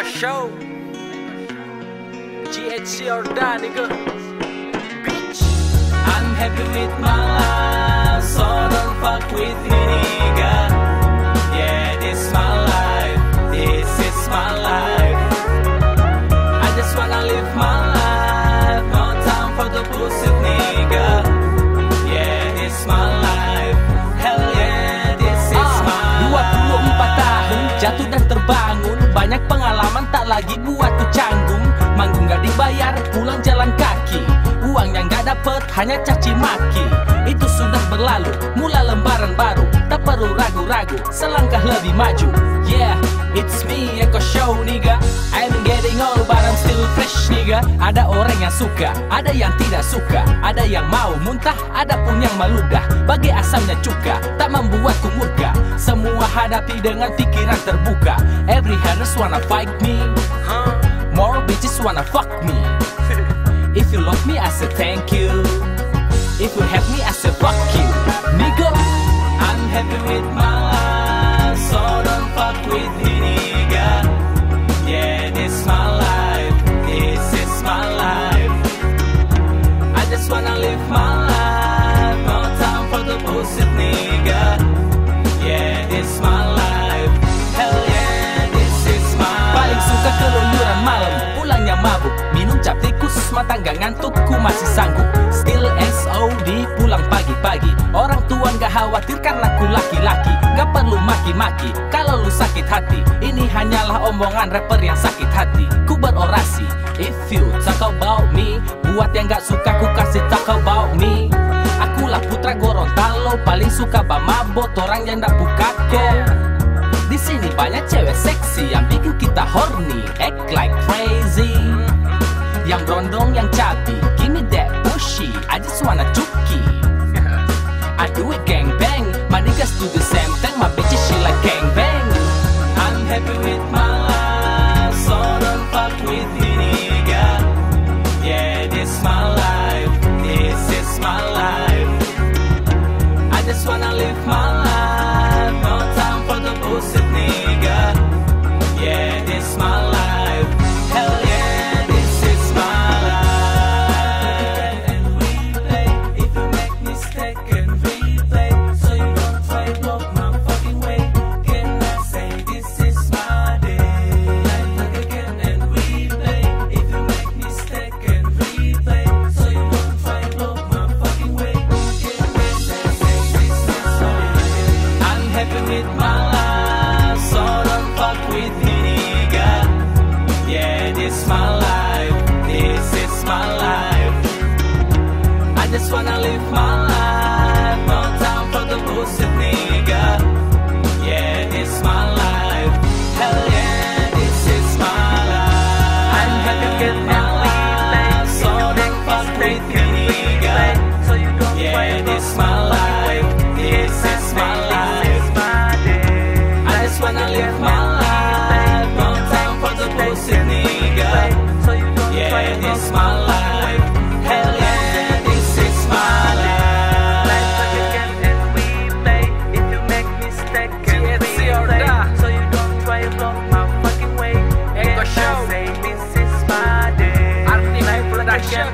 Echo Show GHC or that nigga Bitch I'm happy with my life, so don't fuck with me, nigga. Hanya caci maki Itu sudah berlalu. Mula lembaran baru Tak perlu ragu-ragu selangkah lebih maju. Yeah it's me Eko Show nigga. I'm getting old but I'm still fresh nigga. Ada orang yang suka ada yang tidak suka. Ada yang mau muntah ada pun yang meludah. Bagi asamnya cuka tak membuatku murka. Semua hadapi dengan pikiran terbuka. Every haters wanna fight me? More bitches wanna fuck me. If you love me I say thank you If you hate me I say fuck you Nigga I'm happy with my life, so don't fuck with me, nigga. Yeah, this my life, this is my life. I just wanna live my life, no time for the bullshit, nigga. Yeah, this my life, hell yeah, this is my Paling suka keluyuran malam Pulangnya mabuk Minum cap tikus Mata gak ngantuk Ku masih sanggup Orang tua gak khawatir Karena ku laki-laki. Gak perlu maki-maki Kalau lu sakit hati. Ini hanyalah omongan rapper yang sakit hati. Ku berorasi If you talk about me Buat yang gak suka ku kasih talk about me. Akulah putra Gorontalo Paling suka bamabot Orang yang gak buka di sini banyak cewek seksi yang bikin kita horny, act like crazy. Yang brondong, yang chubby, happy with my life, so don't fuck with me, nigga. Yeah, this my life, this is my life. I just wanna live my life, no time for the bullshit, nigga. Yeah, this my life, just wanna live my life, no time for the bullshit,